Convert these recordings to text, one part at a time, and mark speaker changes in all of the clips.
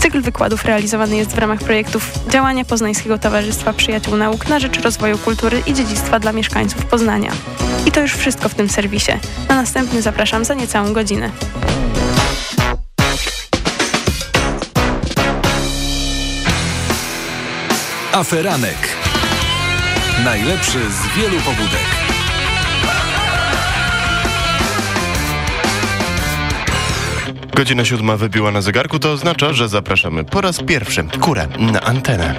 Speaker 1: Cykl wykładów realizowany jest w ramach projektów działania Poznańskiego Towarzystwa Przyjaciół Nauk na rzecz rozwoju kultury i dziedzictwa dla mieszkańców Poznania. I to już wszystko w tym serwisie. Na następny zapraszam za niecałą godzinę.
Speaker 2: Aferanek. Najlepszy z wielu pobudek.
Speaker 3: Godzina siódma wybiła na zegarku, to oznacza, że zapraszamy po raz pierwszy kurę na antenę.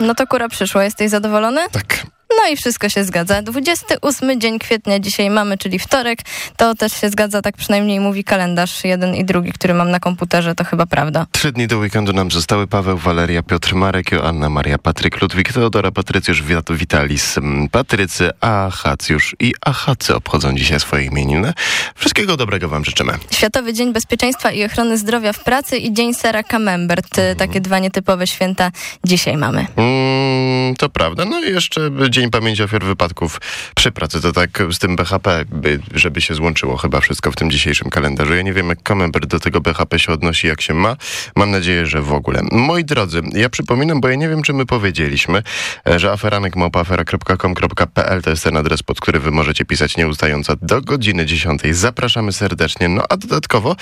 Speaker 4: No to kura przyszła. Jesteś zadowolony?
Speaker 3: Tak.
Speaker 4: No i wszystko się zgadza. 28 dzień kwietnia dzisiaj mamy, czyli wtorek. To też się zgadza, tak przynajmniej mówi kalendarz jeden i drugi, który mam na komputerze, to chyba prawda.
Speaker 3: Trzy dni do weekendu nam zostały Paweł, Waleria, Piotr, Marek, Joanna, Maria, Patryk, Ludwik, Teodora, Patrycjusz, Wit Witalis, mm, Patrycy, Achacjusz i Achacy obchodzą dzisiaj swoje imieniny. Wszystkiego dobrego wam życzymy.
Speaker 4: Światowy Dzień Bezpieczeństwa i Ochrony Zdrowia w Pracy i Dzień Sera Camembert. Takie dwa nietypowe święta dzisiaj mamy.
Speaker 3: Mm, to prawda. No i jeszcze Dzień Pamięci Ofiar Wypadków przy pracy. To tak z tym BHP, by, żeby się złączyło chyba wszystko w tym dzisiejszym kalendarzu. Ja nie wiem, jak Camembert do tego BHP się odnosi, jak się ma. Mam nadzieję, że w ogóle. Moi drodzy, ja przypominam, bo ja nie wiem, czy my powiedzieliśmy, e, że aferanek.com.pl to jest ten adres, pod który wy możecie pisać nieustająco do godziny 10. Zapraszamy serdecznie. No a dodatkowo,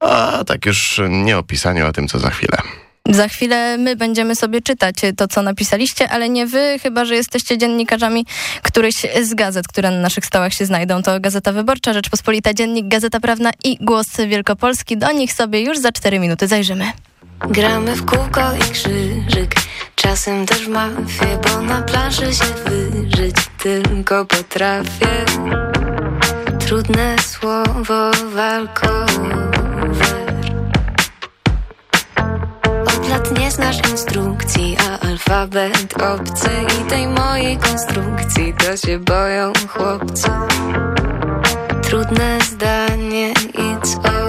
Speaker 3: a tak już nie o pisaniu, a tym, co za chwilę.
Speaker 4: Za chwilę my będziemy sobie czytać to, co napisaliście, ale nie wy, chyba że jesteście dziennikarzami któryś z gazet, które na naszych stołach się znajdą. To Gazeta Wyborcza, Rzeczpospolita Dziennik, Gazeta Prawna i Głos Wielkopolski. Do nich sobie już za cztery minuty zajrzymy.
Speaker 5: Gramy w kółko i krzyżyk, czasem też mafię, bo na planszy się wyżyć tylko potrafię. Trudne słowo walkowe. Lat nie znasz instrukcji, a alfabet obcy i tej mojej konstrukcji to się boją chłopcy. Trudne zdanie, it's over.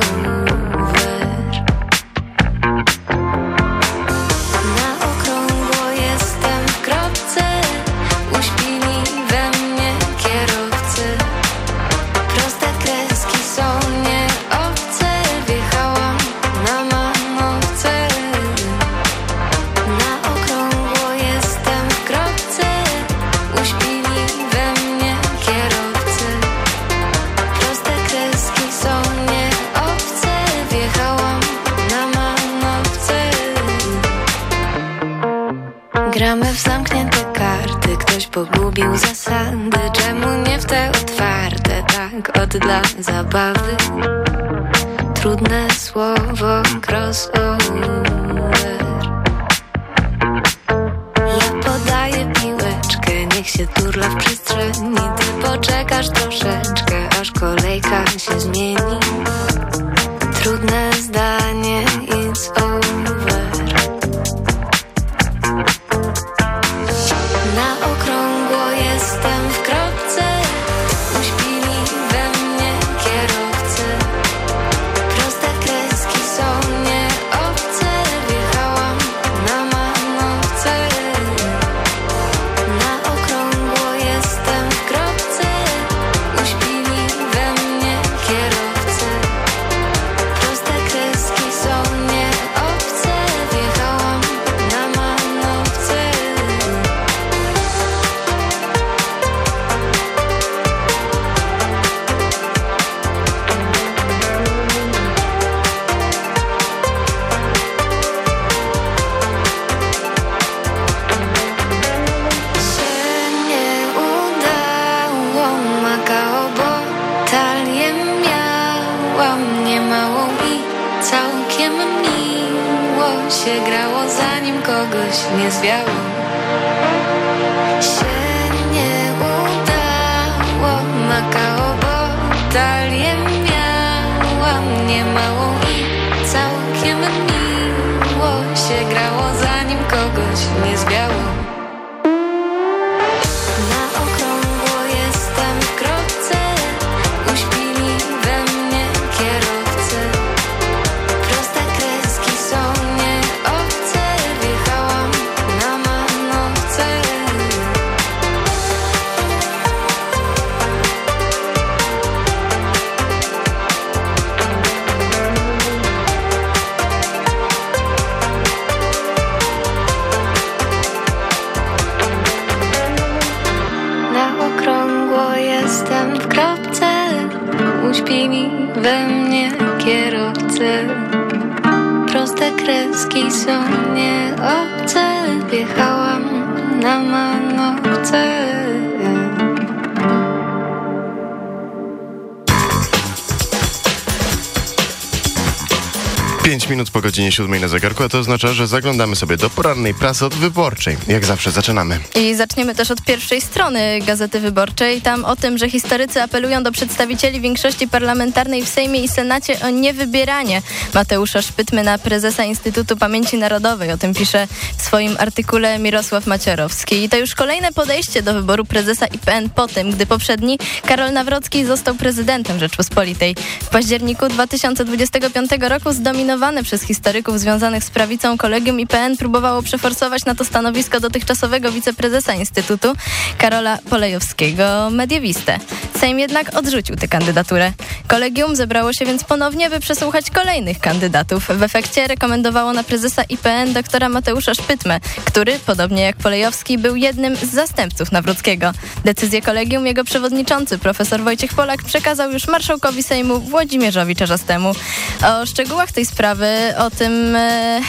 Speaker 5: Pogubił zasady. Czemu nie w te otwarte, tak od dla zabawy? Trudne słowo crossover. Ja podaję piłeczkę, niech się turla w przestrzeni. Ty poczekasz troszeczkę, aż kolejka się zmieni. Trudne zdanie, it's over.
Speaker 3: 5 minut po godzinie 7 na zegarku, a to oznacza, że zaglądamy sobie do porannej prasy od wyborczej. Jak zawsze zaczynamy.
Speaker 4: I zaczniemy też od pierwszej strony Gazety Wyborczej. Tam o tym, że historycy apelują do przedstawicieli większości parlamentarnej w Sejmie i Senacie o niewybieranie Mateusza Szpytmy na prezesa Instytutu Pamięci Narodowej. O tym pisze w swoim artykule Mirosław Maciorowski. I to już kolejne podejście do wyboru prezesa IPN po tym, gdy poprzedni Karol Nawrocki został prezydentem Rzeczpospolitej. W październiku 2025 roku zdominował przez historyków związanych z prawicą kolegium IPN próbowało przeforsować na to stanowisko dotychczasowego wiceprezesa Instytutu Karola Polejowskiego, mediewistę. Sejm jednak odrzucił tę kandydaturę. Kolegium zebrało się więc ponownie, by przesłuchać kolejnych kandydatów. W efekcie rekomendowało na prezesa IPN doktora Mateusza Szpytmę, który, podobnie jak Polejowski, był jednym z zastępców Nawrockiego. Decyzję kolegium jego przewodniczący, profesor Wojciech Polak, przekazał już marszałkowi Sejmu Włodzimierzowi Czarzastemu. O szczegółach tej sprawy sprawy o tym, e,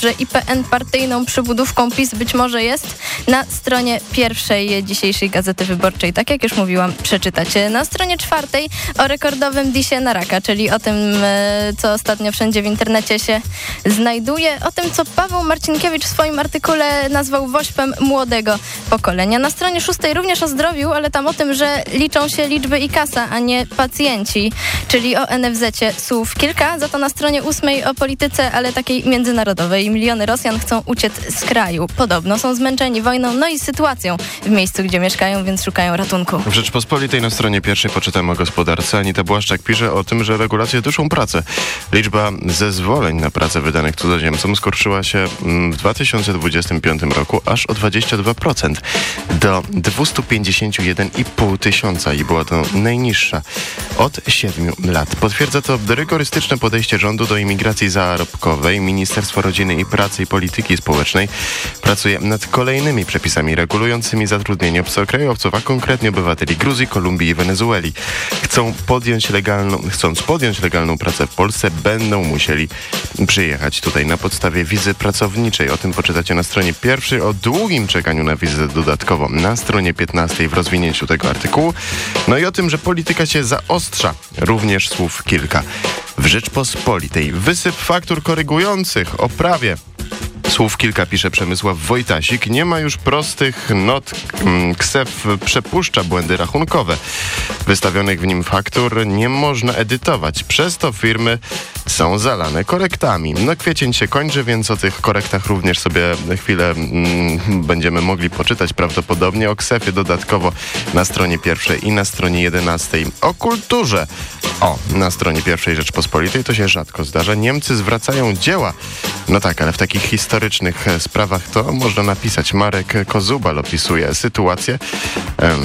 Speaker 4: że IPN partyjną przybudówką PiS być może jest na stronie pierwszej dzisiejszej Gazety Wyborczej. Tak jak już mówiłam, przeczytacie. Na stronie czwartej o rekordowym disie na raka, czyli o tym, e, co ostatnio wszędzie w internecie się znajduje. O tym, co Paweł Marcinkiewicz w swoim artykule nazwał wośpem młodego pokolenia. Na stronie szóstej również o zdrowiu, ale tam o tym, że liczą się liczby i kasa, a nie pacjenci, czyli o NFZ-cie słów kilka. Za to na stronie ósmej o polityce, ale takiej międzynarodowej. Miliony Rosjan chcą uciec z kraju. Podobno są zmęczeni wojną, no i sytuacją w miejscu, gdzie mieszkają, więc szukają ratunku.
Speaker 3: W Rzeczpospolitej na stronie pierwszej poczytam o gospodarce. Anita Błaszczak pisze o tym, że regulacje duszą pracę. Liczba zezwoleń na pracę wydanych cudzoziemcom skurczyła się mm, w 2025 roku aż o 22% do 251,5 tysiąca i była to najniższa od 7 lat. Potwierdza to rygorystyczne podejście rządu do imigracji Administracji Zarobkowej Ministerstwo Rodziny i Pracy i Polityki Społecznej pracuje nad kolejnymi przepisami regulującymi zatrudnienie obcokrajowców, a konkretnie obywateli Gruzji, Kolumbii i Wenezueli. Chcą podjąć legalną, chcąc podjąć legalną pracę w Polsce, będą musieli przyjechać tutaj na podstawie wizy pracowniczej. O tym poczytacie na stronie pierwszej, o długim czekaniu na wizę dodatkowo na stronie 15 w rozwinięciu tego artykułu. No i o tym, że polityka się zaostrza. Również słów kilka. W Rzeczpospolitej wysyp faktur korygujących o prawie Słów kilka pisze Przemysław Wojtasik. Nie ma już prostych not. Mm, KSEF przepuszcza błędy rachunkowe. Wystawionych w nim faktur nie można edytować. Przez to firmy są zalane korektami. No kwiecień się kończy, więc o tych korektach również sobie chwilę mm, będziemy mogli poczytać prawdopodobnie. O KSEF-ie dodatkowo na stronie pierwszej i na stronie jedenastej. O kulturze. O, na stronie pierwszej Rzeczpospolitej to się rzadko zdarza. Niemcy zwracają dzieła. No tak, ale w takich historycznych e, sprawach to można napisać. Marek Kozubal opisuje sytuację,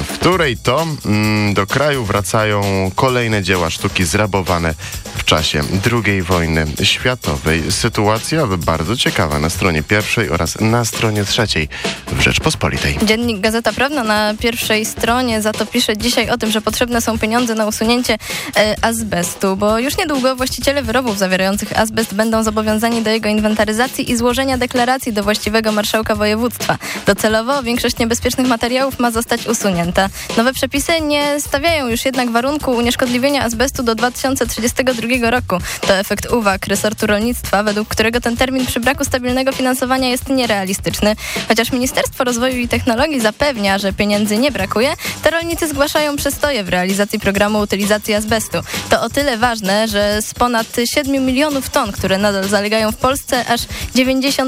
Speaker 3: w której to mm, do kraju wracają kolejne dzieła sztuki zrabowane w czasie II wojny światowej. Sytuacja bardzo ciekawa na stronie pierwszej oraz na stronie trzeciej w Rzeczpospolitej.
Speaker 4: Dziennik Gazeta Prawna na pierwszej stronie za to pisze dzisiaj o tym, że potrzebne są pieniądze na usunięcie e, azbestu, bo już niedługo właściciele wyrobów zawierających azbest będą zobowiązani do jego inwentaryzacji i złożenia deklaracji do właściwego marszałka województwa. Docelowo większość niebezpiecznych materiałów ma zostać usunięta. Nowe przepisy nie stawiają już jednak warunku unieszkodliwienia azbestu do 2032 roku. To efekt uwag resortu rolnictwa, według którego ten termin przy braku stabilnego finansowania jest nierealistyczny. Chociaż Ministerstwo Rozwoju i Technologii zapewnia, że pieniędzy nie brakuje, te rolnicy zgłaszają przestoje w realizacji programu utylizacji azbestu. To o tyle ważne, że z ponad 7 milionów ton, które nadal zalegają w Polsce, aż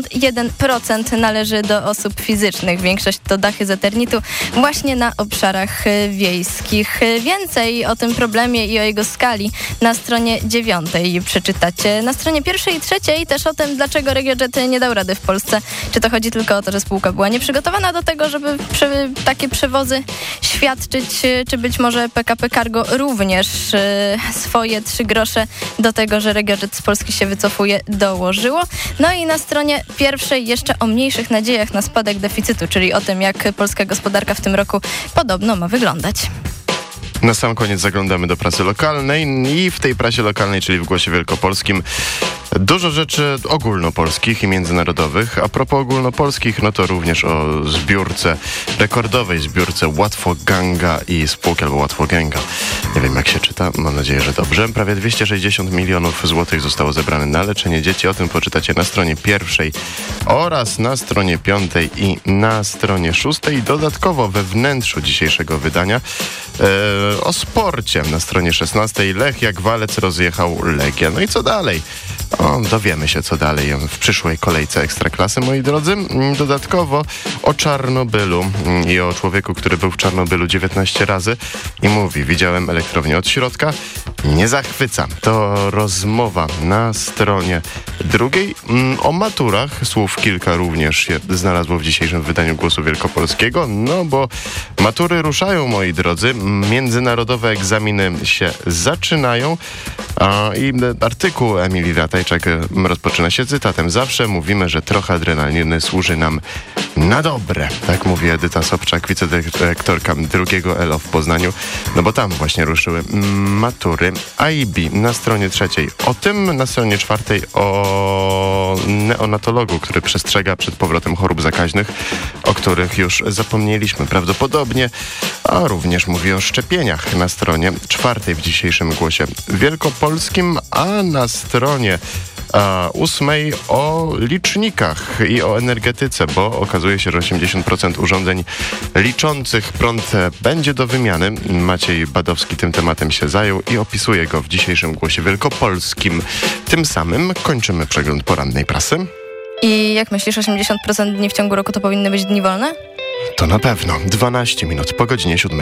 Speaker 4: 91% należy do osób fizycznych. Większość to dachy z eternitu właśnie na obszarach wiejskich. Więcej o tym problemie i o jego skali na stronie dziewiątej przeczytacie. Na stronie pierwszej i trzeciej też o tym, dlaczego RegioJet nie dał rady w Polsce. Czy to chodzi tylko o to, że spółka była nieprzygotowana do tego, żeby takie przewozy świadczyć, czy być może PKP Cargo również swoje trzy grosze do tego, że RegioJet z Polski się wycofuje, dołożyło. No i na stronie pierwszej jeszcze o mniejszych nadziejach na spadek deficytu, czyli o tym, jak polska gospodarka w tym roku podobno ma wyglądać.
Speaker 3: Na sam koniec zaglądamy do prasy lokalnej i w tej prasie lokalnej, czyli w Głosie Wielkopolskim, Dużo rzeczy ogólnopolskich i międzynarodowych. A propos ogólnopolskich, no to również o zbiórce, rekordowej zbiórce Łatwo Ganga i spółki albo Łatwo Ganga. Nie wiem jak się czyta, mam nadzieję, że dobrze. Prawie 260 milionów złotych zostało zebrane na leczenie dzieci. O tym poczytacie na stronie pierwszej oraz na stronie piątej i na stronie szóstej. Dodatkowo we wnętrzu dzisiejszego wydania e, o sporcie na stronie 16 Lech jak walec rozjechał Legia. No i co dalej? O, dowiemy się, co dalej w przyszłej kolejce Ekstraklasy, moi drodzy. Dodatkowo o Czarnobylu i o człowieku, który był w Czarnobylu 19 razy i mówi, widziałem elektrownię od środka, nie zachwyca. To rozmowa na stronie drugiej. Mm, o maturach słów kilka również się znalazło w dzisiejszym wydaniu Głosu Wielkopolskiego, no bo matury ruszają, moi drodzy. Międzynarodowe egzaminy się zaczynają a, i artykuł Emilii Ratajczak rozpoczyna się cytatem. Zawsze mówimy, że trochę adrenaliny służy nam na dobre. Tak mówi Edyta Sobczak, wicedyrektorka drugiego ELO w Poznaniu. No bo tam właśnie ruszyły matury. AIB na stronie trzeciej. O tym, na stronie czwartej o neonatologu, który przestrzega przed powrotem chorób zakaźnych, o których już zapomnieliśmy prawdopodobnie, a również mówi o szczepieniach na stronie czwartej w dzisiejszym głosie wielkopolskim, a na stronie ósmej o licznikach i o energetyce, bo okazuje się, że 80% urządzeń liczących prąd będzie do wymiany. Maciej Badowski tym tematem się zajął i opisuje go w dzisiejszym Głosie Wielkopolskim. Tym samym kończymy przegląd porannej prasy.
Speaker 4: I jak myślisz, 80% dni w ciągu roku to powinny być dni wolne?
Speaker 3: To na pewno. 12 minut po godzinie 7.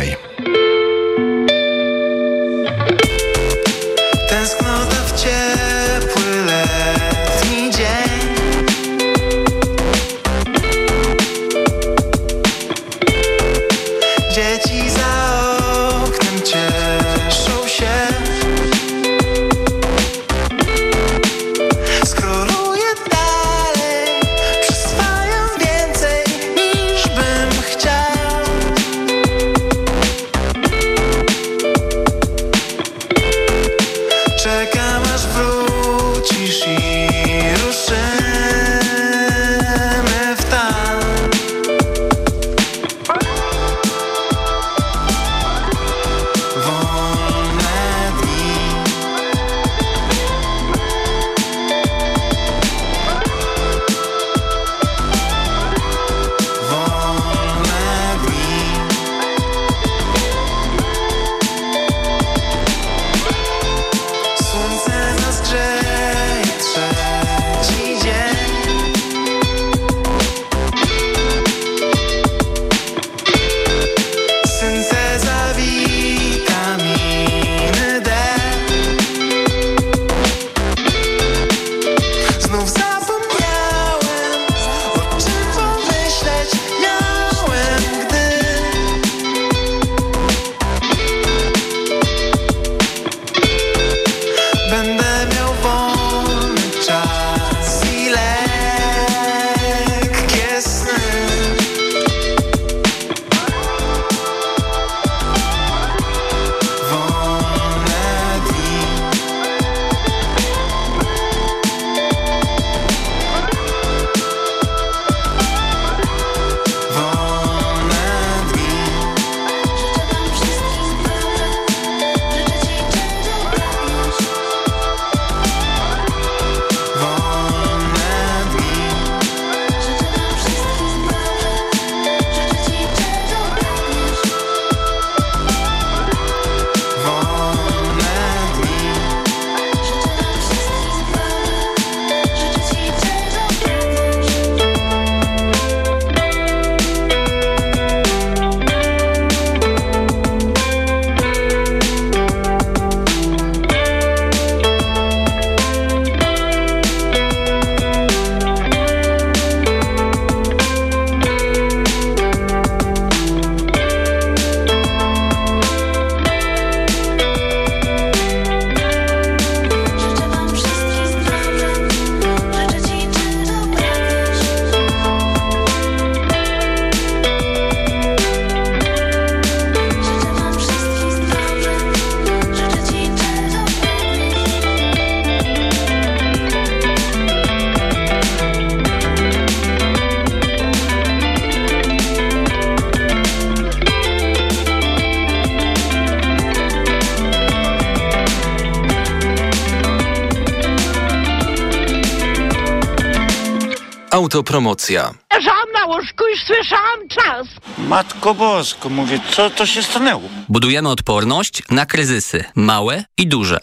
Speaker 6: Autopromocja.
Speaker 7: Leżałam na łóżku i słyszałam czas.
Speaker 8: Matko Bosko, mówię, co to się stanęło?
Speaker 9: Budujemy odporność na kryzysy, małe i duże.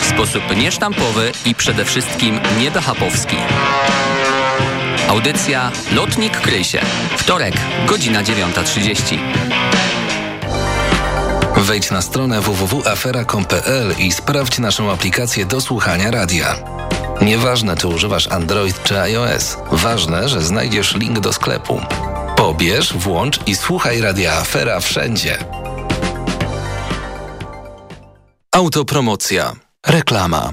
Speaker 9: W sposób niesztampowy i przede wszystkim niebehapowski. Audycja Lotnik Krysie. Wtorek, godzina 9.30.
Speaker 6: Wejdź na stronę www.afera.com.pl i sprawdź naszą aplikację do słuchania radia. Nieważne, czy używasz Android czy iOS, ważne, że znajdziesz link do sklepu. Pobierz, włącz i słuchaj radia Afera wszędzie. Autopromocja. Reklama.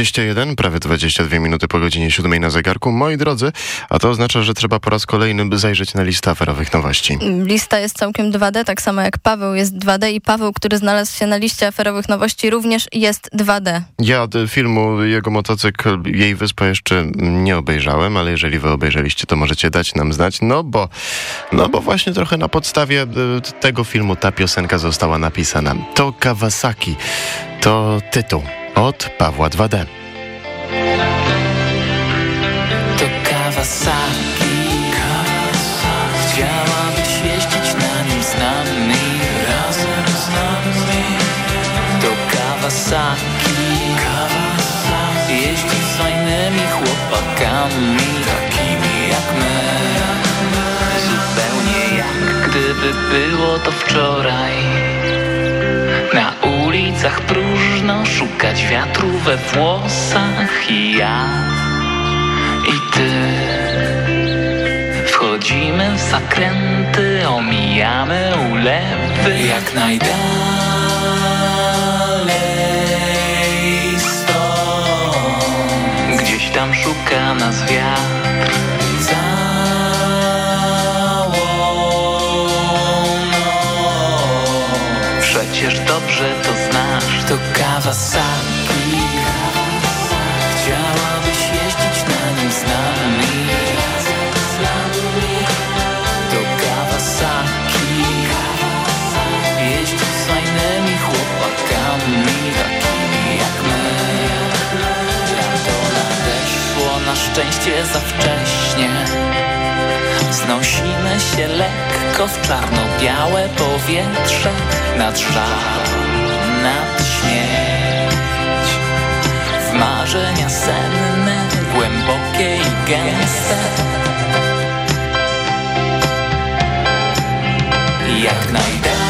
Speaker 3: 21, prawie 22 minuty po godzinie 7 na zegarku. Moi drodzy, a to oznacza, że trzeba po raz kolejny zajrzeć na listę aferowych nowości.
Speaker 4: Lista jest całkiem 2D, tak samo jak Paweł jest 2D i Paweł, który znalazł się na liście aferowych nowości również jest 2D.
Speaker 3: Ja od filmu Jego motocykl, jej wyspa jeszcze nie obejrzałem, ale jeżeli wy obejrzeliście, to możecie dać nam znać, no bo, no bo właśnie trochę na podstawie e, tego filmu ta piosenka została napisana. To Kawasaki, to tytuł od Pawła 2D.
Speaker 10: To Kawasaki Chciałabyś jeździć na nim z nami Razem z nami. To Kawasaki Jeździ z fajnymi chłopakami Takimi jak my. Zupełnie jak gdyby było to wczoraj. Na ulicach próżno szukać wiatru we włosach i ja. I ty. Wchodzimy w zakręty, omijamy ulewy jak najdalej stąd. Gdzieś tam szuka nas wiatr Przecież dobrze to znasz. To Kawasaki. Chciałabyś jeździć na nim z nami. To Kawasaki. Jeździ z fajnymi chłopakami Takimi jak my. Lato nadeszło na szczęście za wcześnie. Znosimy się lekko w czarno-białe powietrze Nad żal, nad śmierć. W marzenia senne, głębokie i gęste. Jak najdalej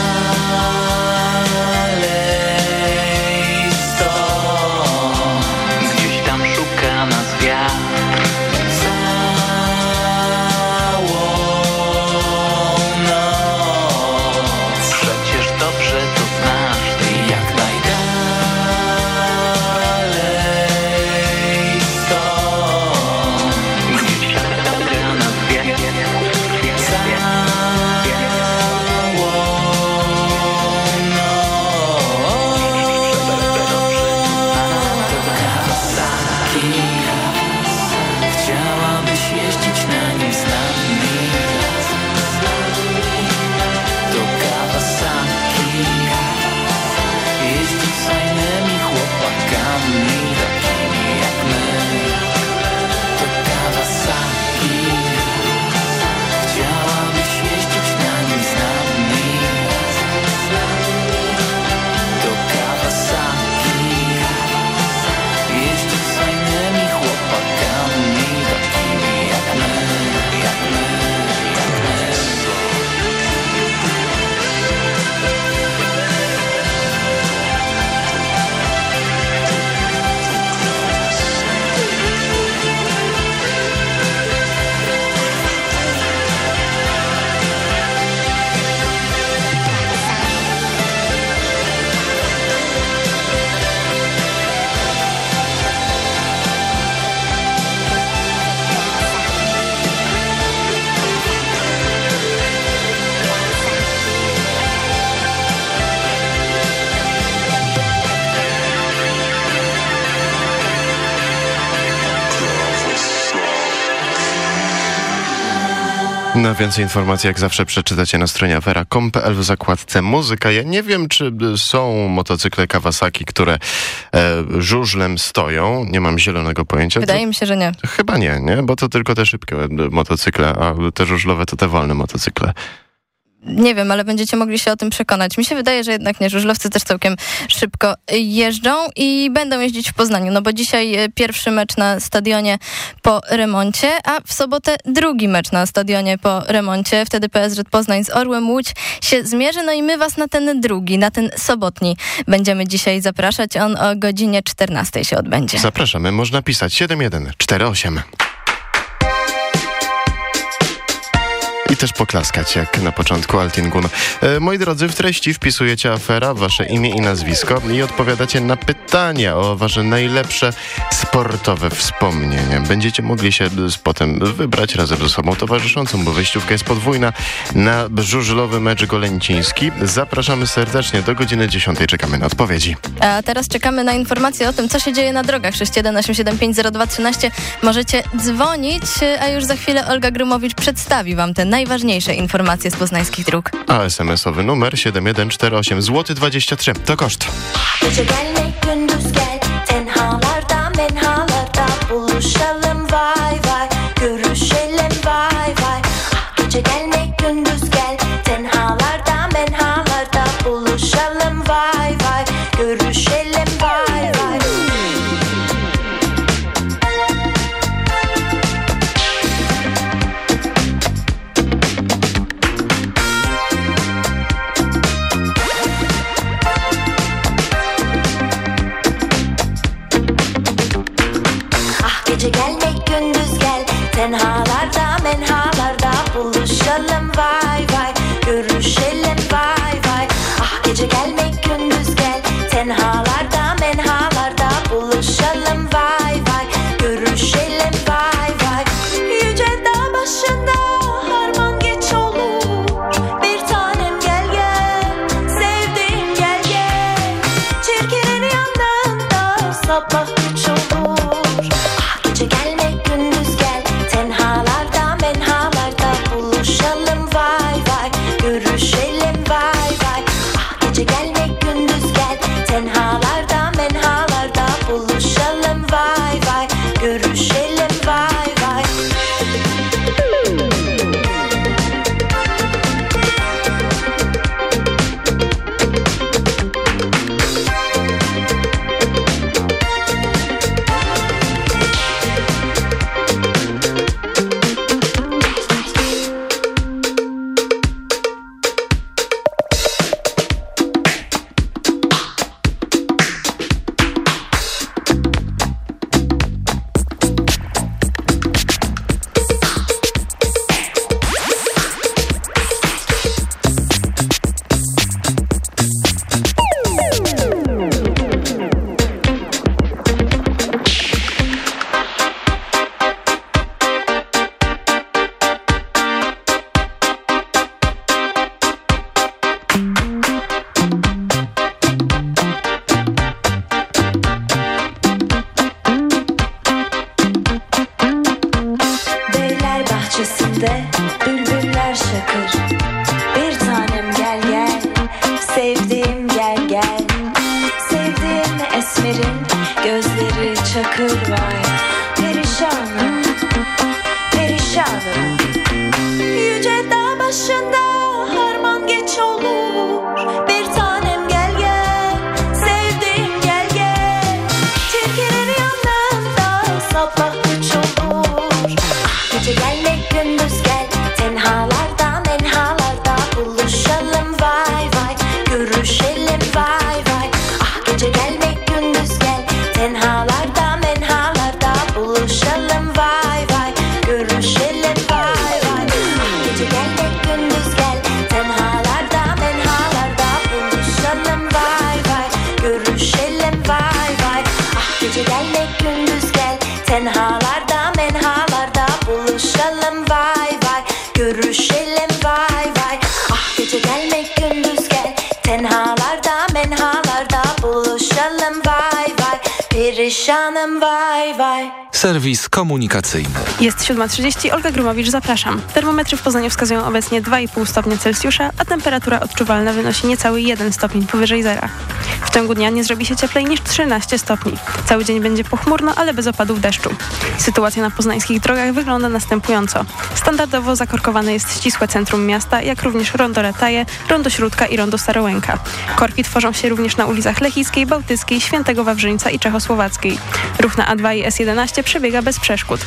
Speaker 3: Więcej informacji jak zawsze przeczytacie na stronie afera.com.pl w zakładce muzyka. Ja nie wiem, czy są motocykle Kawasaki, które e, żużlem stoją. Nie mam zielonego pojęcia.
Speaker 4: Wydaje mi się, że nie.
Speaker 3: To, chyba nie, nie? Bo to tylko te szybkie e, motocykle, a te żużlowe to te wolne motocykle.
Speaker 4: Nie wiem, ale będziecie mogli się o tym przekonać. Mi się wydaje, że jednak nie. Żużlowcy też całkiem szybko jeżdżą i będą jeździć w Poznaniu, no bo dzisiaj e, pierwszy mecz na stadionie po remoncie, a w sobotę drugi mecz na stadionie po remoncie. Wtedy PSZ Poznań z Orłem Łódź się zmierzy, no i my was na ten drugi, na ten sobotni będziemy dzisiaj zapraszać. On o godzinie 14 się odbędzie.
Speaker 3: Zapraszamy, można pisać 7148.
Speaker 11: I też poklaskać, jak na początku Altingun. E, moi drodzy, w treści wpisujecie afera, wasze imię i nazwisko i odpowiadacie na pytania o wasze najlepsze sportowe wspomnienia. Będziecie mogli się potem wybrać razem ze sobą towarzyszącą, bo wejściówka jest podwójna na żużlowy mecz golęciński. Zapraszamy serdecznie do godziny 10. Czekamy na odpowiedzi.
Speaker 4: A teraz czekamy na informacje o tym, co się dzieje na drogach. 618750213 możecie dzwonić, a już za chwilę Olga Grumowicz przedstawi wam te najważniejsze informacje z poznańskich dróg.
Speaker 11: A SMS-owy numer 7148 zł 23 to koszt.
Speaker 12: them
Speaker 6: Serwis komunikacyjny.
Speaker 1: Jest 7.30, Olga Grumowicz, zapraszam. Termometry w Poznaniu wskazują obecnie 2,5 stopnia Celsjusza, a temperatura odczuwalna wynosi niecały 1 stopień powyżej zera. W ciągu dnia nie zrobi się cieplej niż 13 stopni. Cały dzień będzie pochmurno, ale bez opadów deszczu. Sytuacja na poznańskich drogach wygląda następująco. Standardowo zakorkowane jest ścisłe centrum miasta, jak również rondo Rataje, rondo Śródka i rondo Starołęka. Korki tworzą się również na ulicach Lechickiej, Bałtyckiej, Świętego Wawrzyńca i Czechosłowackiej. Ruch na A2 i S11 przebiega bez przeszkód.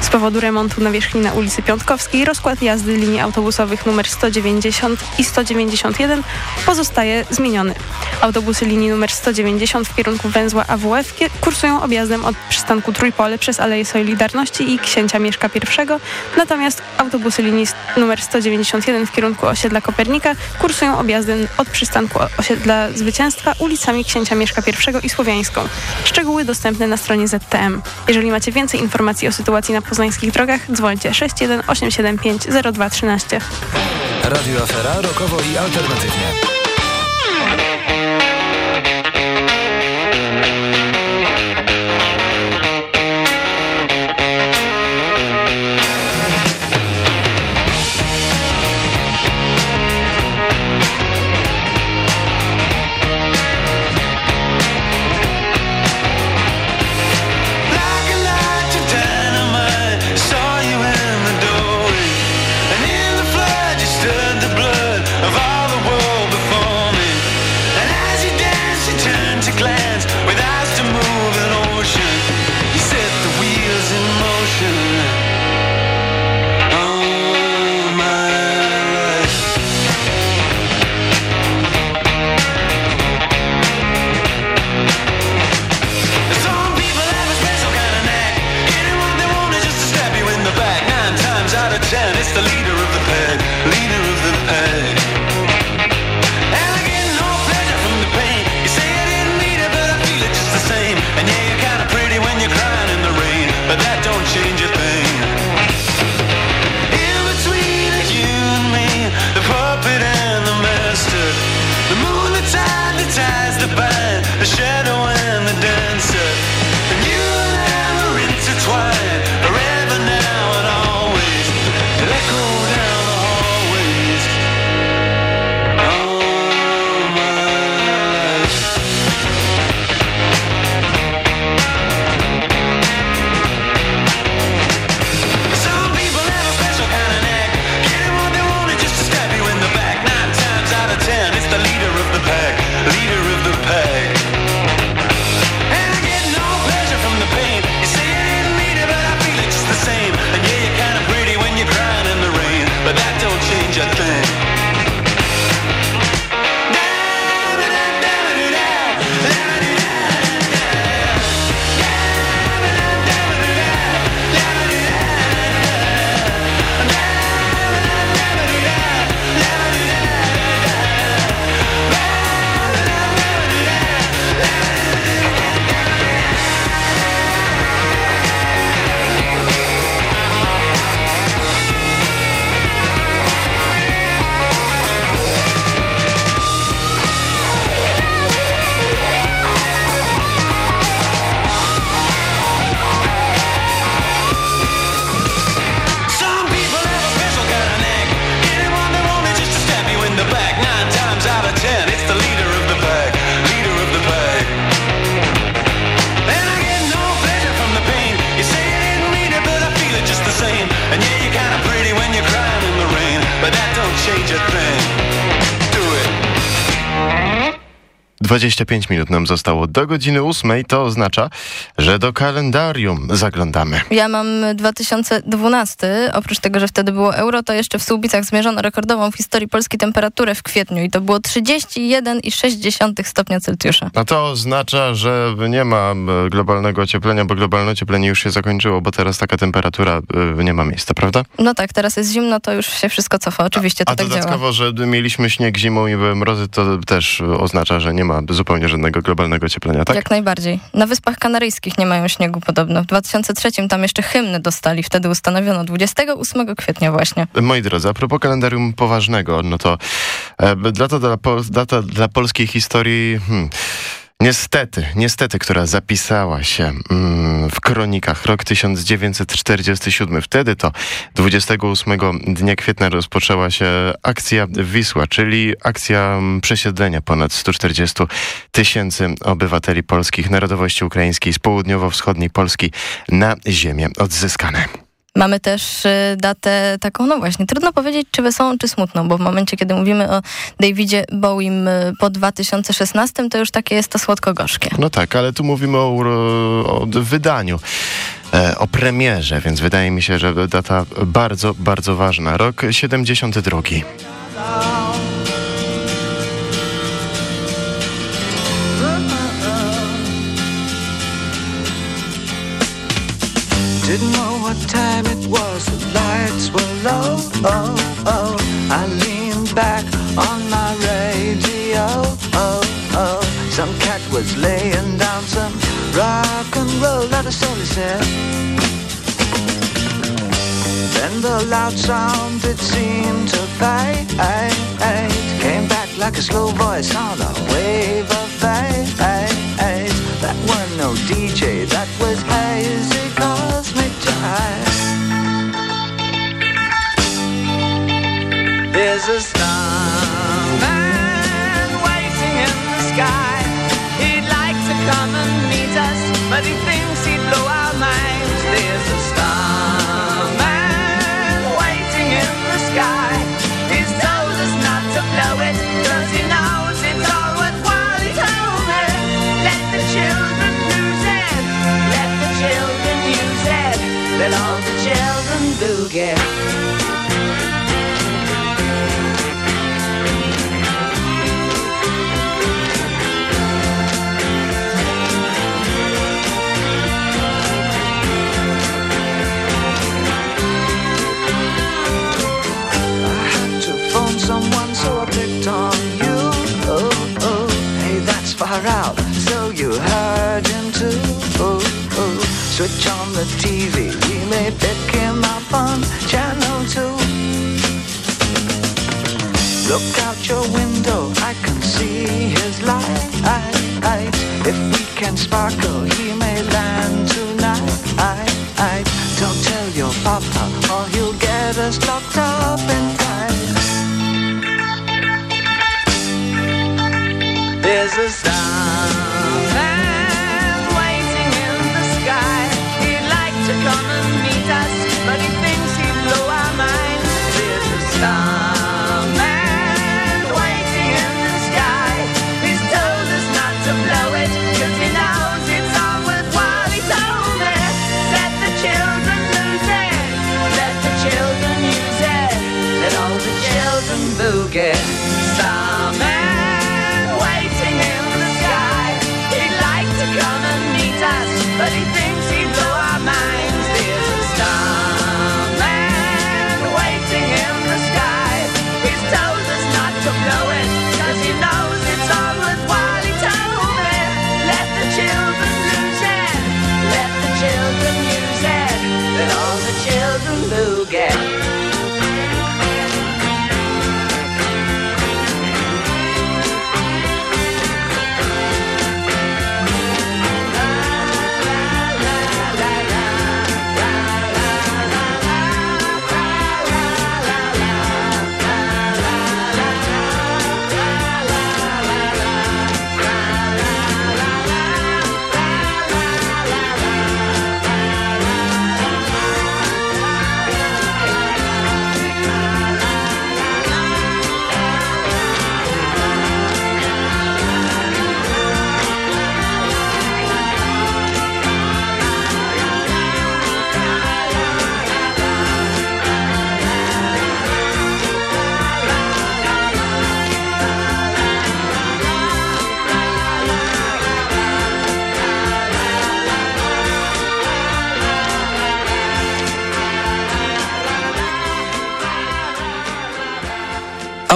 Speaker 1: Z powodu remontu nawierzchni na ulicy Piątkowskiej rozkład jazdy linii autobusowych nr 190 i 191 pozostaje zmieniony. Autobusy linii nr 190 w kierunku węzła AWF kursują objazdem od przystanku Trójpole przez Aleję Solidarności i Księcia Mieszka I, natomiast autobusy linii nr 191 w kierunku osiedla Kopernika kursują objazdem od przystanku osiedla Zwycięstwa ulicami Księcia Mieszka I i Słowiańską. Szczegóły dostępne na stronie ZTM. Jeżeli macie więcej informacji o sytuacji na poznańskich drogach, dzwońcie 61 875 0213.
Speaker 2: Radio Afera rokowo i alternatywnie.
Speaker 3: 25 minut nam zostało do godziny 8. To oznacza, że do kalendarium zaglądamy.
Speaker 4: Ja mam 2012. Oprócz tego, że wtedy było euro, to jeszcze w Słubicach zmierzono rekordową w historii Polski temperaturę w kwietniu i to było 31,6 stopnia Celsjusza.
Speaker 3: A to oznacza, że nie ma e, globalnego ocieplenia, bo globalne ocieplenie już się zakończyło, bo teraz taka temperatura e, nie ma miejsca, prawda?
Speaker 4: No tak, teraz jest zimno, to już się wszystko cofa. Oczywiście to
Speaker 3: A
Speaker 4: tak działa.
Speaker 3: dodatkowo, że mieliśmy śnieg zimą i były mrozy, to też oznacza, że nie ma zupełnie żadnego globalnego ocieplenia, tak?
Speaker 4: Jak najbardziej. Na Wyspach Kanaryjskich nie mają śniegu podobno. W 2003 tam jeszcze hymny dostali. Wtedy ustanowiono 28 kwietnia właśnie.
Speaker 3: Moi drodzy, a propos kalendarium poważnego, no to e, data dla, data dla polskiej historii... Hmm, Niestety, niestety, która zapisała się mm, w kronikach rok 1947. Wtedy to 28 dnia kwietnia rozpoczęła się akcja Wisła, czyli akcja mm, przesiedlenia ponad 140 tysięcy obywateli polskich narodowości ukraińskiej z południowo-wschodniej Polski na ziemię odzyskane.
Speaker 4: Mamy też y, datę taką, no właśnie, trudno powiedzieć, czy wesołą, czy smutną, bo w momencie, kiedy mówimy o Davidzie Bowiem y, po 2016, to już takie jest to słodko-gorzkie.
Speaker 3: No tak, ale tu mówimy o, o wydaniu. e, o premierze, więc wydaje mi się, że data bardzo, bardzo ważna. Rok 72.
Speaker 13: Didn't what time it was, the lights were low. Oh, oh. I leaned back on my radio. Oh, oh. Some cat was laying down some rock and roll that a solid said. Then the loud sound it seemed to fade. Came back like a slow voice on a wave of fate. That was no DJ, that was hazy cosmic jive. There's a starman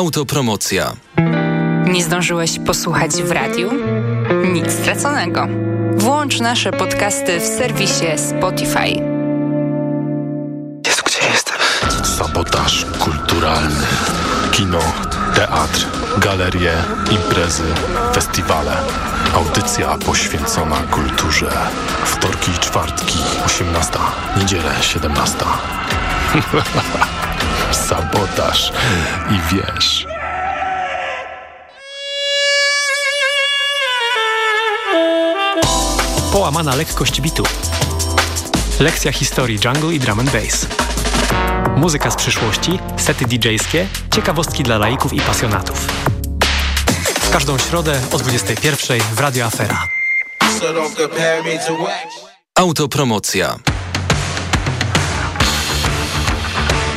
Speaker 6: Autopromocja.
Speaker 14: Nie zdążyłeś posłuchać w radiu? Nic straconego. Włącz nasze podcasty w serwisie Spotify.
Speaker 15: Jezu, gdzie jestem? Sabotaż kulturalny. Kino, teatr, galerie, imprezy, festiwale. Audycja poświęcona kulturze. Wtorki i czwartki, 18. Niedzielę, 17. Sabotaż i wiesz.
Speaker 16: Połamana lekkość bitu. Lekcja historii jungle i drum and bass. Muzyka z przyszłości, sety DJ-skie, ciekawostki dla laików i pasjonatów. W każdą środę o 21 w Radio Afera.
Speaker 6: Autopromocja.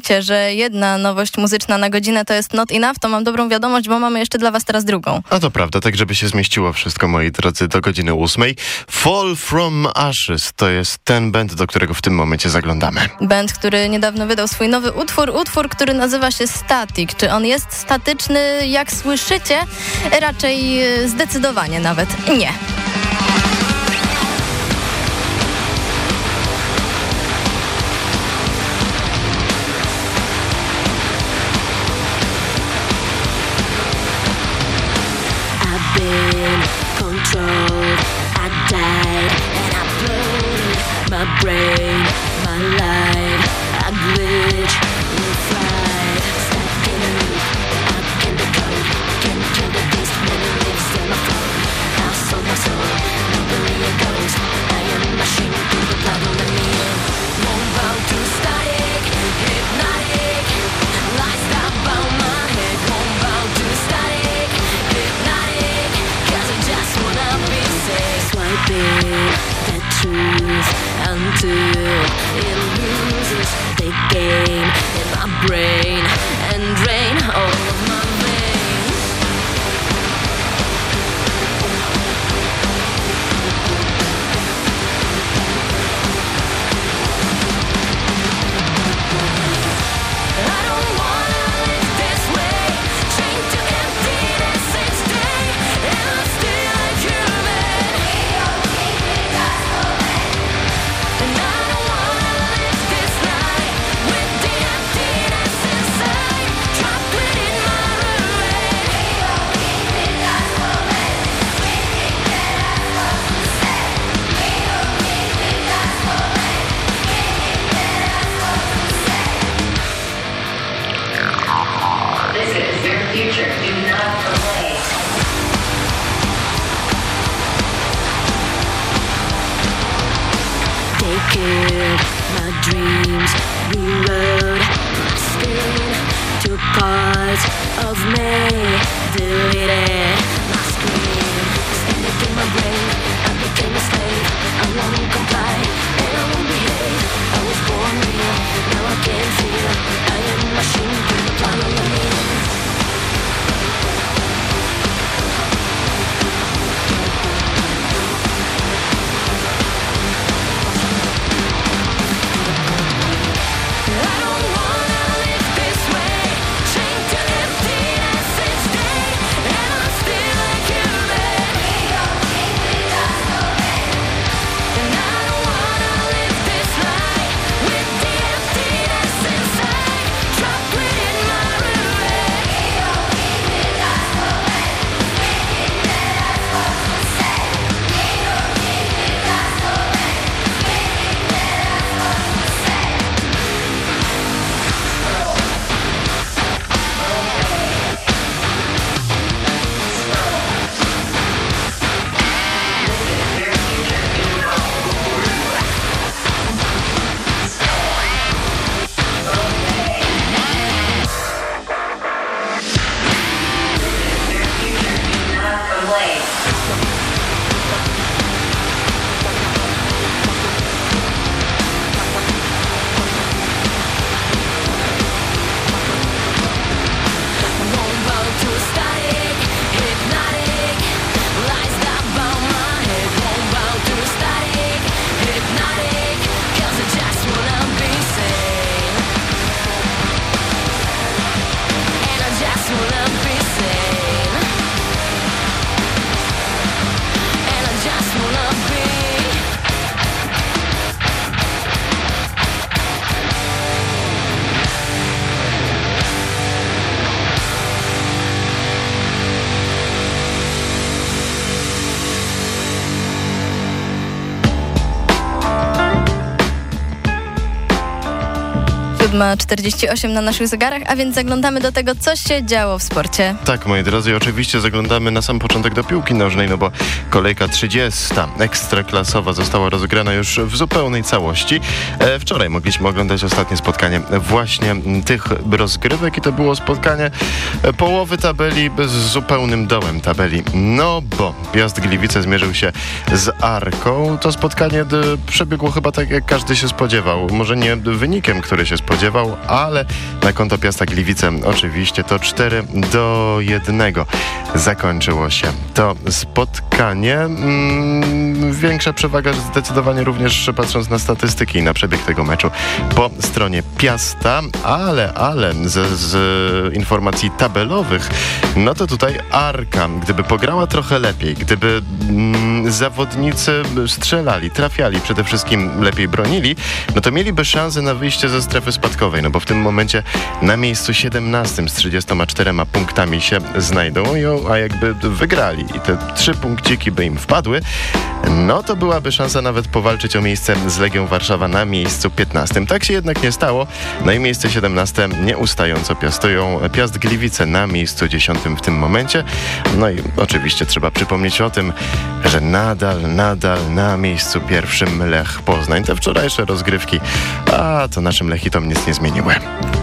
Speaker 4: twierdzicie, że jedna nowość muzyczna na godzinę to jest not enough, to mam dobrą wiadomość, bo mamy jeszcze dla was teraz drugą.
Speaker 3: A to prawda, tak żeby się zmieściło wszystko, moi drodzy, do godziny ósmej. Fall From Ashes to jest ten band, do którego w tym momencie zaglądamy.
Speaker 4: Band, który niedawno wydał swój nowy utwór, utwór, który nazywa się Static. Czy on jest statyczny, jak słyszycie? Raczej e, zdecydowanie nawet nie. Rain. 7.48 na naszych zegarach, a więc zaglądamy do tego, co się działo w sporcie.
Speaker 3: Tak, moi drodzy, oczywiście zaglądamy na sam początek do piłki nożnej, no bo kolejka 30, ekstraklasowa, została rozegrana już w zupełnej całości. E, wczoraj mogliśmy oglądać ostatnie spotkanie właśnie tych rozgrywek i to było spotkanie e, połowy tabeli z zupełnym dołem tabeli. No bo Piast Gliwice zmierzył się z Arką. To spotkanie e, przebiegło chyba tak, jak każdy się spodziewał. Może nie wynikiem, który się spodziewał, ale na konto Piasta Gliwice oczywiście to 4 do 1 zakończyło się to spotkanie. Mm, większa przewaga zdecydowanie również patrząc na statystyki i na przebieg tego meczu po stronie Piasta, ale, ale z, z informacji tabelowych, no to tutaj Arka, gdyby pograła trochę lepiej, gdyby mm, zawodnicy strzelali, trafiali, przede wszystkim lepiej bronili, no to mieliby szansę na wyjście ze strefy spadkowej, no bo w tym momencie na miejscu 17 z 34 punktami się znajdą, ją, a jakby wygrali i te trzy punkciki by im wpadły, no to byłaby szansa nawet powalczyć o miejsce z Legią Warszawa na miejscu 15. Tak się jednak nie stało. No i miejsce 17 nieustająco piastują Piast Gliwice na miejscu 10 w tym momencie. No i oczywiście trzeba przypomnieć o tym, że nadal, nadal na miejscu pierwszym Lech Poznań. Te wczorajsze rozgrywki, a to naszym Lechitom nic nie zmieniły.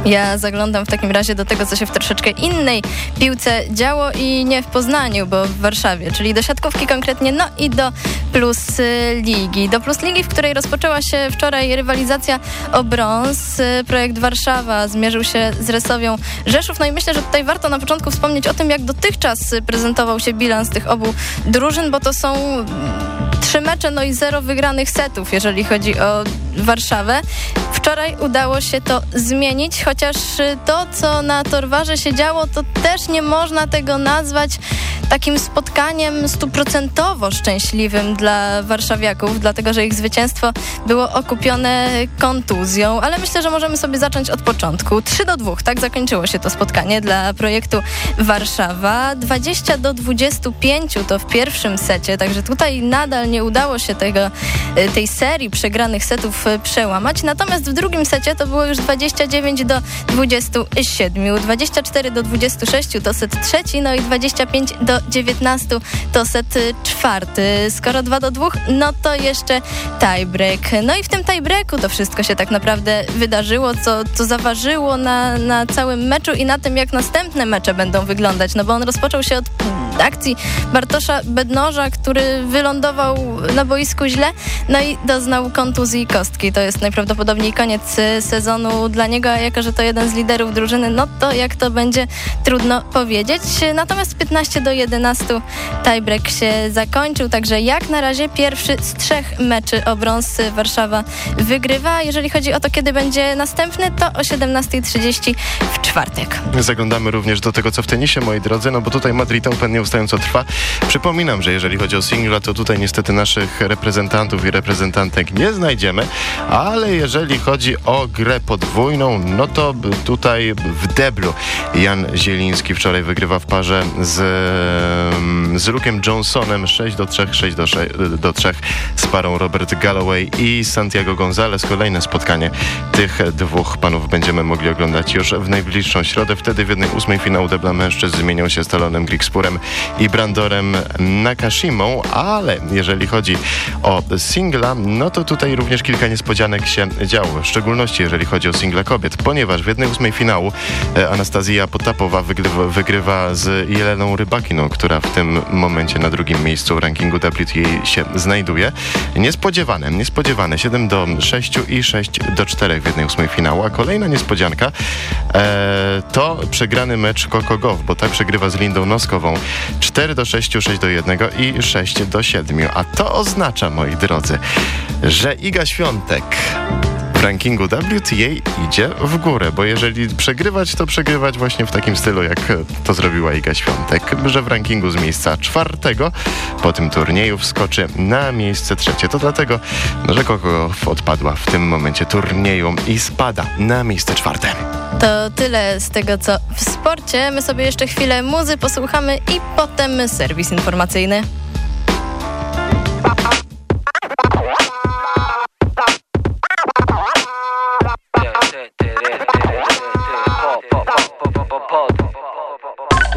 Speaker 4: Ja zaglądam w takim razie do tego, co się w troszeczkę innej piłce działo i nie w Poznaniu, bo w Warszawie, czyli do siatkówki konkretnie, no i do Plus y, Ligi. Do Plus Ligi, w której rozpoczęła się wczoraj rywalizacja o brąz. Y, Projekt Warszawa zmierzył się z Resowią Rzeszów. No i myślę, że tutaj warto na początku wspomnieć o tym, jak dotychczas prezentował się bilans tych obu drużyn, bo to są trzy mecze, no i zero wygranych setów, jeżeli chodzi o Warszawę. Wczoraj udało się to zmienić, chociaż y, to, co na Torwarze się działo, to też nie można tego nazwać takim spotkaniem stuprocentowo szczęśliwym dla warszawiaków, dlatego że ich zwycięstwo było okupione kontuzją, ale myślę, że możemy sobie zacząć od początku. 3 do 2, tak zakończyło się to spotkanie dla projektu Warszawa. 20 do 25 to w pierwszym secie, także tutaj nadal nie udało się tego, y, tej serii przegranych setów y, przełamać. Natomiast w drugim secie to było już 29 do 27, 24 do 26 to set trzeci, no i 25 do 19 to set y, czwarty. Skoro 2 do 2, no to jeszcze tiebreak. No i w tym tiebreaku to wszystko się tak naprawdę wydarzyło, co, co zaważyło na, na całym meczu i na tym, jak następne mecze będą wyglądać, no bo on rozpoczął się od akcji Bartosza Bednoża, który wylądował na boisku źle, no i doznał kontuzji kostki. To jest najprawdopodobniej koniec y, sezonu dla niego, a jako, że to jeden z liderów drużyny, no to jak to będzie, trudno powiedzieć. Natomiast 15 do 11 tiebreak się zakończył, także jak na razie pierwszy z trzech meczy o brąz Warszawa wygrywa. Jeżeli chodzi o to, kiedy będzie następny, to o 17.30 w czwartek.
Speaker 3: Zaglądamy również do tego, co w tenisie, moi drodzy, no bo tutaj Madrid Open nieustająco trwa. Przypominam, że jeżeli chodzi o singla, to tutaj niestety naszych reprezentantów i reprezentantek nie znajdziemy, ale jeżeli chodzi o grę podwójną, no to tutaj w deblu Jan Zieliński wczoraj wygrywa w parze z, mm, z Luke'em Johnsonem 6 do 3, 6 do, 6 do 3 z parą Robert Galloway i Santiago Gonzalez. Kolejne spotkanie tych dwóch panów będziemy mogli oglądać już w najbliższą środę. Wtedy w jednej ósmej finału debla mężczyzn zmienią się z Talonem Grigspurem i Brandorem Nakashimą, ale jeżeli chodzi o singla, no to tutaj również kilka niespodzianek się działo, w szczególności jeżeli chodzi o singla kobiet, ponieważ w jednej ósmej finału e, Anastazja Potapowa wygrywa, z Jeleną Rybakiną, która w tym momencie na drugim miejscu w rankingu WTA się znajduje. Niespodziewane, niespodziewane 7 do 6 i 6 do 4 w jednej ósmej finału, a kolejna niespodzianka e, to przegrany mecz Coco Gauff, bo tak przegrywa z Lindą Noskową 4 do 6, 6 do 1 i 6 do 7. A to oznacza, moi drodzy, że Iga Świątek w rankingu WTA idzie w górę, bo jeżeli przegrywać, to przegrywać właśnie w takim stylu, jak to zrobiła Iga Świątek, że w rankingu z miejsca czwartego po tym turnieju wskoczy na miejsce trzecie. To dlatego, że Coco odpadła w tym momencie turnieju i spada na miejsce czwarte.
Speaker 4: To tyle z tego, co w sporcie. My sobie jeszcze chwilę muzy posłuchamy i potem serwis informacyjny. What?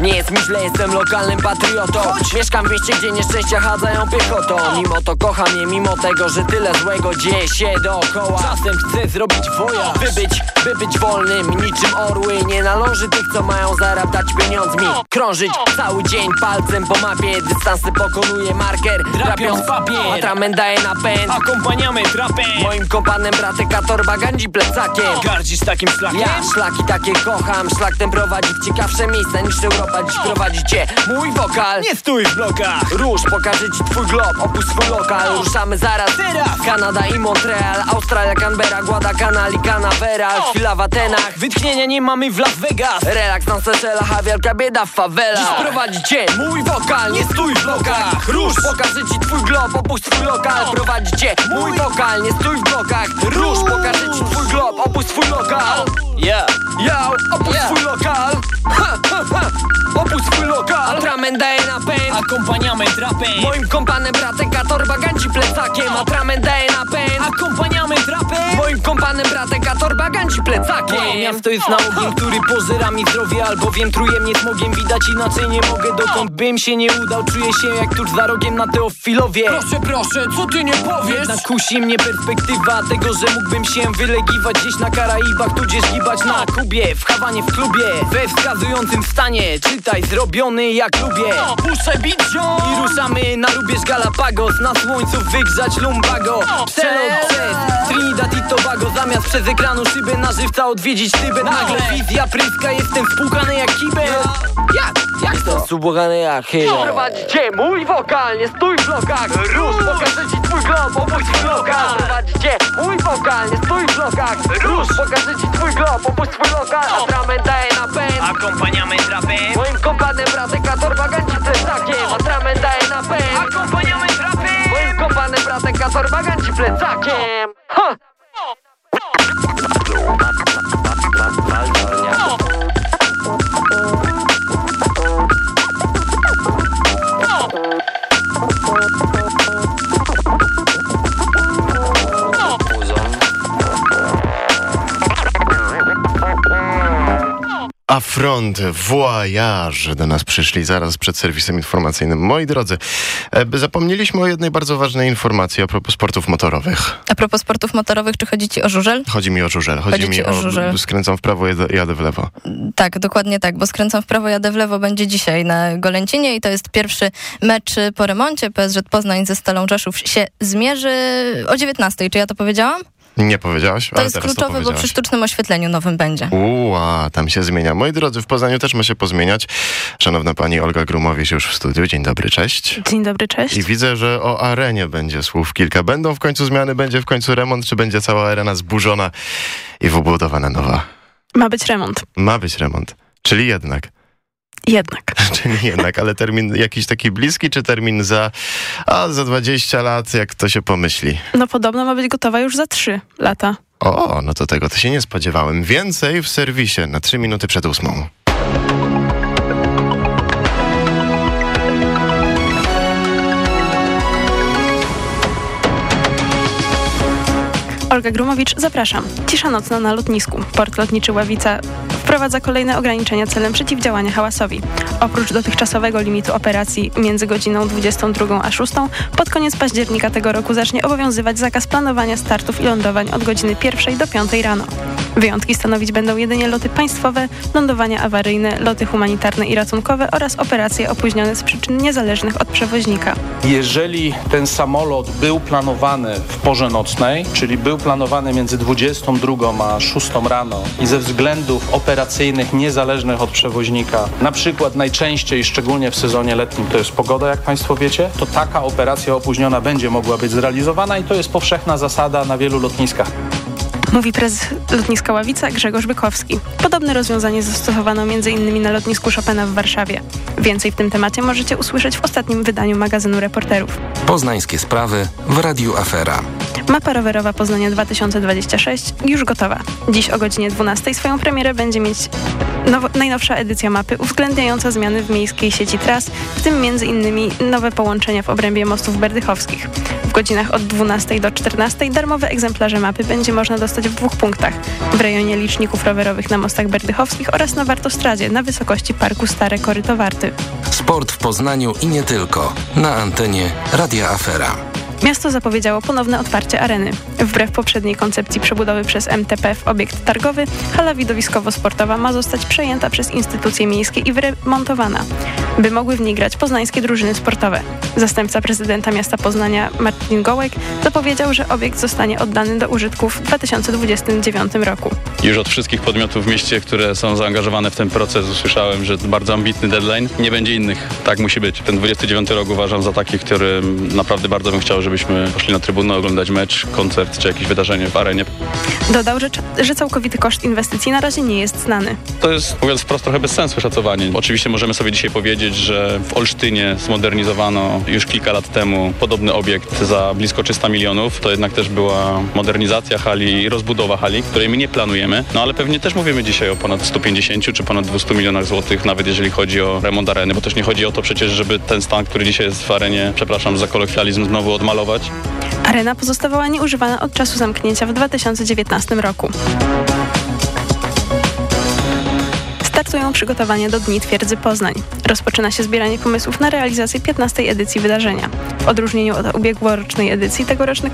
Speaker 17: Nie jest mi źle, jestem lokalnym patriotą. Mieszkam w mieście, gdzie nieszczęścia chadzają piechotą. Mimo to kocham je, mimo tego, że tyle złego dzieje się dookoła. Czasem chcę zrobić woja. By być, by być wolnym, niczym orły. Nie należy tych, co mają zarabiać pieniądzmi. Krążyć cały dzień palcem po mapie. Dystansy pokonuje marker, drapiąc papier. Atrament daje napęd,
Speaker 18: Akompaniament rapem
Speaker 17: moim kompanem bratyka torba gandzi plecakiem.
Speaker 18: Gardzisz takim szlakiem?
Speaker 17: Ja szlaki takie kocham, szlak ten prowadzi w ciekawsze miejsca niż Europa Dziś prowadzi cię. Mój wokal.
Speaker 18: Nie stój w blokach.
Speaker 17: Rusz, pokażę ci twój glob, opuść swój lokal. Ruszamy zaraz,
Speaker 18: Teraz!
Speaker 17: Kanada i Montreal Australia, Canberra, Guadalcanal i Canaveral Chwila w Atenach,
Speaker 18: Wytchnienia nie mamy w Las Vegas.
Speaker 17: Relaks na Seychellach A wielka bieda w fawela. Dziś prowadzi cię mój wokal, nie stój w blokach. Rusz, pokażę ci twój glob, opuść swój lokal. Prowadzi cię. Mój wokal, nie stój w blokach. Rusz, pokażę ci twój glob, opuść swój lokal.
Speaker 18: Yeah
Speaker 17: Yo, opuść
Speaker 18: Yeah.
Speaker 17: swój lokal. Ha, ha, ha. Opuść swój lokal. Atrament daje napęd
Speaker 18: Akompaniament rapem.
Speaker 17: Moim kompanem bratek, a torba ganci plecakiem. Atrament daje napęd
Speaker 18: Akompaniament rapem.
Speaker 17: Moim kompanem bratek, a torba ganci
Speaker 18: Moje
Speaker 17: plecakiem
Speaker 18: miasto jest nałogiem, który pożera mi zdrowie Albowiem truje mnie smogiem, widać inaczej nie mogę Dokąd bym się nie udał, czuję się jak tuż za rogiem na Teofilowie.
Speaker 17: Proszę, proszę, co ty nie powiesz?
Speaker 18: Jednak kusi mnie perspektywa tego, że mógłbym się wylegiwać gdzieś na Karaibach Tudzież gibać na Kubie, w Hawanie, w klubie We wskazującym stanie, czytaj, zrobiony jak lubię.
Speaker 17: Puszczę bicio
Speaker 18: I ruszamy na Lubierz Galapagos Na słońcu wygrzać lumbago. Przelot przez Trinidad i Tobago Zamiast przez ekranu szybę na żywca odwiedzić Tybet Nagle wizja pryska, jestem spłukany jak kibel. Jak? Jak to?
Speaker 17: Subłagany jak chyba Prowadzi cię mój wokal, nie stój w blokach. Rusz, pokażę ci twój glob, opuść swój lokal Prowadzi cię mój wokal, nie stój w blokach. Rusz, pokażę ci twój glob, opuść swój lokal. Atrament daje napęd.
Speaker 18: Akompaniament rapem
Speaker 17: Moim kompanem bratek, a torba ganci plecakiem Atrament daje napęd
Speaker 18: Akompaniament rapem
Speaker 17: Moim kompanem bratek, a torba ganci plecakiem ha!
Speaker 3: Affront, Voyage do nas przyszli zaraz przed serwisem informacyjnym. Moi drodzy, e, zapomnieliśmy o jednej bardzo ważnej informacji a propos sportów motorowych.
Speaker 4: A propos sportów motorowych, czy chodzi ci o żużel?
Speaker 3: Chodzi mi o żużel. Chodzi,
Speaker 4: Chodzi
Speaker 3: mi
Speaker 4: o
Speaker 3: o,
Speaker 4: żużel.
Speaker 3: skręcam w prawo, jadę, w lewo.
Speaker 4: Tak, dokładnie tak, bo skręcam w prawo, jadę w lewo będzie dzisiaj na Golęcinie i to jest pierwszy mecz po remoncie. PSŻ Poznań ze Stalą Rzeszów się zmierzy o 19. Czy ja to powiedziałam?
Speaker 3: Nie powiedziałaś,
Speaker 4: To
Speaker 3: ale
Speaker 4: jest
Speaker 3: teraz to
Speaker 4: kluczowe, bo przy sztucznym oświetleniu nowym będzie.
Speaker 3: Uła, tam się zmienia. Moi drodzy, w Poznaniu też ma się pozmieniać. Szanowna pani Olga Grumowicz już w studiu. Dzień dobry, cześć.
Speaker 1: Dzień dobry, cześć.
Speaker 3: I widzę, że o arenie będzie słów kilka. Będą w końcu zmiany, będzie w końcu remont, czy będzie cała arena zburzona i wybudowana nowa?
Speaker 1: Ma być remont.
Speaker 3: Ma być remont. Czyli jednak.
Speaker 1: Jednak.
Speaker 3: Czyli jednak, ale termin jakiś taki bliski, czy termin za, a za 20 lat, jak to się pomyśli?
Speaker 1: No podobno ma być gotowa już za trzy lata.
Speaker 3: O, no to tego to się nie spodziewałem. Więcej w serwisie na 3 minuty przed ósmą.
Speaker 1: Olga Grumowicz, zapraszam. Cisza nocna na lotnisku. Port lotniczy Ławica wprowadza kolejne ograniczenia celem przeciwdziałania hałasowi. Oprócz dotychczasowego limitu operacji między godziną 22 a 6, pod koniec października tego roku zacznie obowiązywać zakaz planowania startów i lądowań od godziny 1 do 5 rano. Wyjątki stanowić będą jedynie loty państwowe, lądowania awaryjne, loty humanitarne i ratunkowe oraz operacje opóźnione z przyczyn niezależnych od przewoźnika.
Speaker 19: Jeżeli ten samolot był planowany w porze nocnej, czyli był planowany między 22 a 6 rano i ze względów operacyjnych niezależnych od przewoźnika, na przykład najczęściej, szczególnie w sezonie letnim, to jest pogoda, jak Państwo wiecie, to taka operacja opóźniona będzie mogła być zrealizowana i to jest powszechna zasada na wielu lotniskach.
Speaker 1: Mówi prezes lotniska Ławica Grzegorz Bykowski. Podobne rozwiązanie zastosowano m.in. na lotnisku Chopina w Warszawie. Więcej w tym temacie możecie usłyszeć w ostatnim wydaniu magazynu reporterów.
Speaker 2: Poznańskie sprawy w Radiu Afera.
Speaker 1: Mapa rowerowa Poznania 2026 już gotowa. Dziś o godzinie 12 swoją premierę będzie mieć najnowsza edycja mapy uwzględniająca zmiany w miejskiej sieci tras, w tym m.in. nowe połączenia w obrębie mostów berdychowskich. Godzinach od 12 do 14 darmowe egzemplarze mapy będzie można dostać w dwóch punktach. W rejonie liczników rowerowych na mostach berdychowskich oraz na Wartostradzie na wysokości parku Stare Koryto Warty.
Speaker 2: Sport w Poznaniu i nie tylko. Na antenie Radia Afera.
Speaker 1: Miasto zapowiedziało ponowne otwarcie areny. Wbrew poprzedniej koncepcji przebudowy przez MTP w obiekt targowy, hala widowiskowo-sportowa ma zostać przejęta przez instytucje miejskie i wyremontowana, by mogły w niej grać poznańskie drużyny sportowe. Zastępca prezydenta miasta Poznania Martin Gołek zapowiedział, że obiekt zostanie oddany do użytku w 2029 roku.
Speaker 20: Już od wszystkich podmiotów w mieście, które są zaangażowane w ten proces usłyszałem, że bardzo ambitny deadline. Nie będzie innych. Tak musi być. Ten 29 rok uważam za taki, w którym naprawdę bardzo bym chciał, żebyśmy poszli na trybunę oglądać mecz, koncert czy jakieś wydarzenie w arenie.
Speaker 1: Dodał, że, że całkowity koszt inwestycji na razie nie jest znany.
Speaker 20: To jest, mówiąc wprost, trochę bez sensu szacowanie. Oczywiście możemy sobie dzisiaj powiedzieć, że w Olsztynie zmodernizowano już kilka lat temu podobny obiekt za blisko 300 milionów. To jednak też była modernizacja hali i rozbudowa hali, której my nie planujemy. No ale pewnie też mówimy dzisiaj o ponad 150 czy ponad 200 milionach złotych, nawet jeżeli chodzi o remont areny, bo też nie chodzi o to przecież, żeby ten stan, który dzisiaj jest w arenie, przepraszam za kolokwializm, znowu odmalować.
Speaker 1: Arena pozostawała nieużywana od czasu zamknięcia w 2019 roku. Startują przygotowania do Dni Twierdzy Poznań. Rozpoczyna się zbieranie pomysłów na realizację 15. edycji wydarzenia. W odróżnieniu od ubiegłorocznej edycji, tegoroczny konkurs